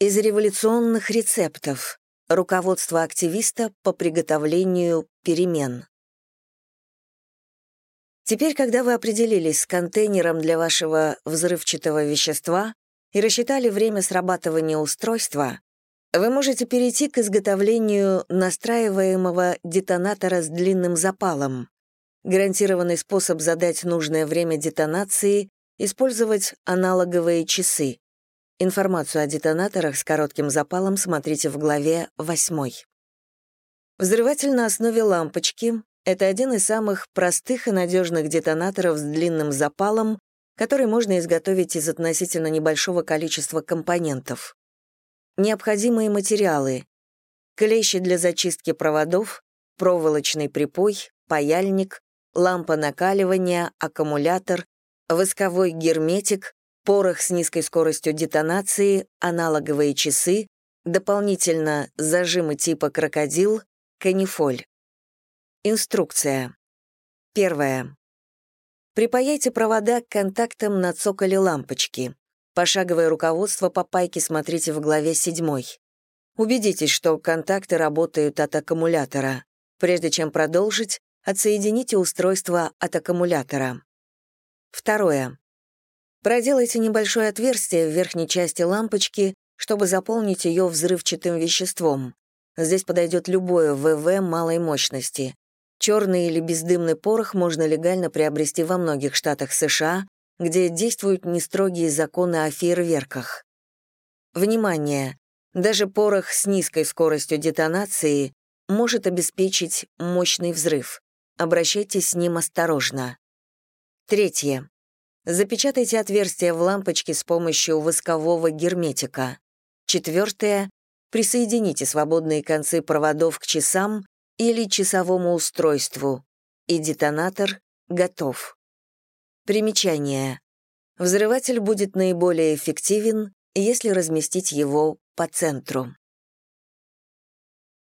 Из революционных рецептов. Руководство активиста по приготовлению перемен. Теперь, когда вы определились с контейнером для вашего взрывчатого вещества и рассчитали время срабатывания устройства, вы можете перейти к изготовлению настраиваемого детонатора с длинным запалом. Гарантированный способ задать нужное время детонации — использовать аналоговые часы. Информацию о детонаторах с коротким запалом смотрите в главе 8. Взрыватель на основе лампочки — это один из самых простых и надежных детонаторов с длинным запалом, который можно изготовить из относительно небольшого количества компонентов. Необходимые материалы. Клещи для зачистки проводов, проволочный припой, паяльник, лампа накаливания, аккумулятор, восковой герметик, порох с низкой скоростью детонации, аналоговые часы, дополнительно зажимы типа крокодил, канифоль. Инструкция. Первое. Припаяйте провода к контактам на цоколе лампочки. Пошаговое руководство по пайке смотрите в главе 7. Убедитесь, что контакты работают от аккумулятора. Прежде чем продолжить, отсоедините устройство от аккумулятора. Второе. Проделайте небольшое отверстие в верхней части лампочки, чтобы заполнить ее взрывчатым веществом. Здесь подойдет любое ВВ малой мощности. Черный или бездымный порох можно легально приобрести во многих штатах США, где действуют нестрогие законы о фейерверках. Внимание! Даже порох с низкой скоростью детонации может обеспечить мощный взрыв. Обращайтесь с ним осторожно. Третье. Запечатайте отверстие в лампочке с помощью воскового герметика. Четвертое. Присоедините свободные концы проводов к часам или часовому устройству. И детонатор готов. Примечание. Взрыватель будет наиболее эффективен, если разместить его по центру.